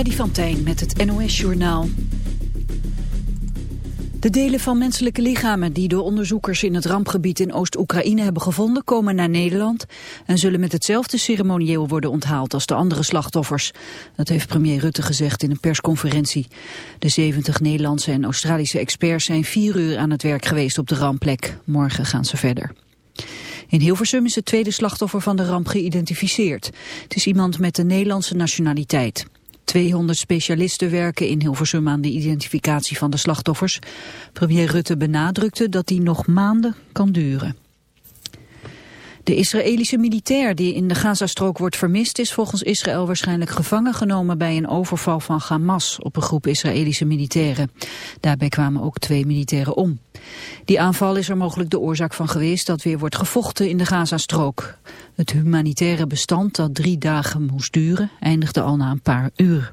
Freddy van Tijn met het NOS-journaal. De delen van menselijke lichamen die door onderzoekers in het rampgebied in Oost-Oekraïne hebben gevonden komen naar Nederland en zullen met hetzelfde ceremonieel worden onthaald als de andere slachtoffers. Dat heeft premier Rutte gezegd in een persconferentie. De 70 Nederlandse en Australische experts zijn vier uur aan het werk geweest op de rampplek. Morgen gaan ze verder. In Hilversum is het tweede slachtoffer van de ramp geïdentificeerd. Het is iemand met de Nederlandse nationaliteit. 200 specialisten werken in Hilversum aan de identificatie van de slachtoffers. Premier Rutte benadrukte dat die nog maanden kan duren. De Israëlische militair die in de Gazastrook wordt vermist... is volgens Israël waarschijnlijk gevangen genomen bij een overval van Hamas... op een groep Israëlische militairen. Daarbij kwamen ook twee militairen om. Die aanval is er mogelijk de oorzaak van geweest... dat weer wordt gevochten in de Gazastrook. Het humanitaire bestand dat drie dagen moest duren... eindigde al na een paar uur.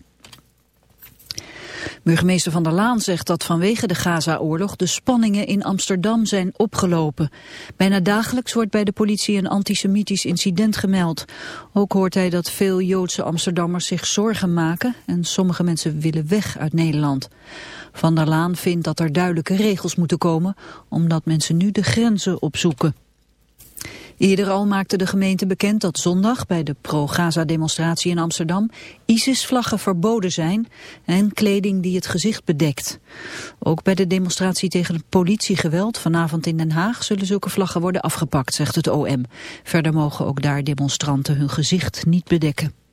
Burgemeester Van der Laan zegt dat vanwege de Gaza-oorlog de spanningen in Amsterdam zijn opgelopen. Bijna dagelijks wordt bij de politie een antisemitisch incident gemeld. Ook hoort hij dat veel Joodse Amsterdammers zich zorgen maken en sommige mensen willen weg uit Nederland. Van der Laan vindt dat er duidelijke regels moeten komen, omdat mensen nu de grenzen opzoeken. Eerder al maakte de gemeente bekend dat zondag bij de pro-Gaza-demonstratie in Amsterdam ISIS-vlaggen verboden zijn en kleding die het gezicht bedekt. Ook bij de demonstratie tegen politiegeweld vanavond in Den Haag zullen zulke vlaggen worden afgepakt, zegt het OM. Verder mogen ook daar demonstranten hun gezicht niet bedekken.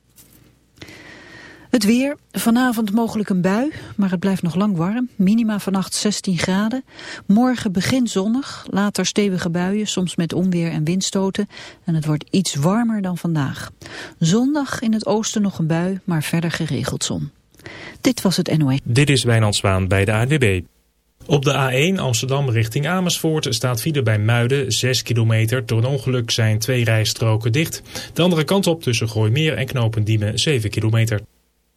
Het weer, vanavond mogelijk een bui, maar het blijft nog lang warm. Minima vannacht 16 graden. Morgen begin zonnig, later stevige buien, soms met onweer en windstoten. En het wordt iets warmer dan vandaag. Zondag in het oosten nog een bui, maar verder geregeld zon. Dit was het NOE. Dit is Wijnand Zwaan bij de ANWB. Op de A1 Amsterdam richting Amersfoort staat file bij Muiden 6 kilometer. Door een ongeluk zijn twee rijstroken dicht. De andere kant op tussen Gooimeer en Knopendiemen 7 kilometer.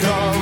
zijn naam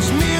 Is meer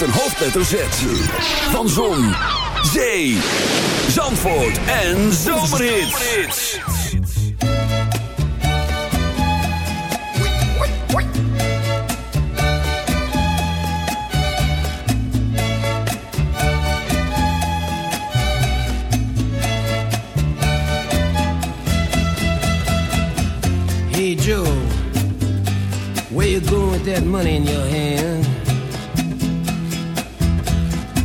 Met een hoofdletter Z. Van Zon, Zee, Zandvoort en Zomerhits. Hey Joe, where you going with that money in your hand?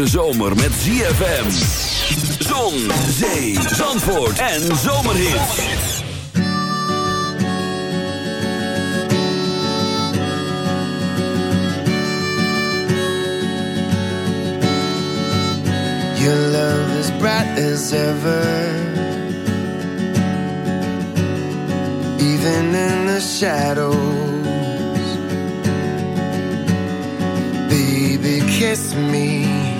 Hete zomer met ZFM. Zon, zee, zandvoort en zomerhit. Your love is bright as ever. Even in the shadows. Kiss me.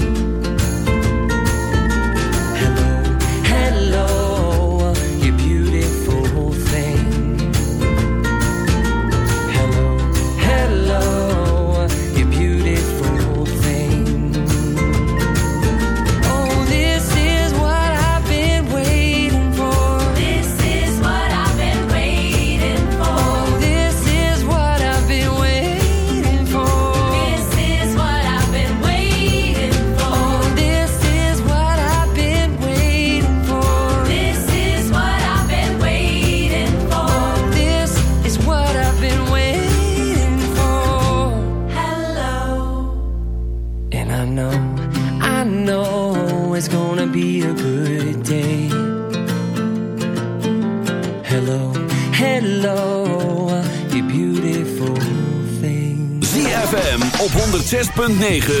9.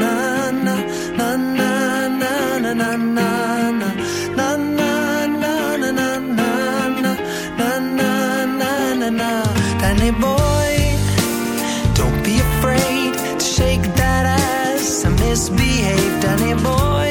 misbehaved anymore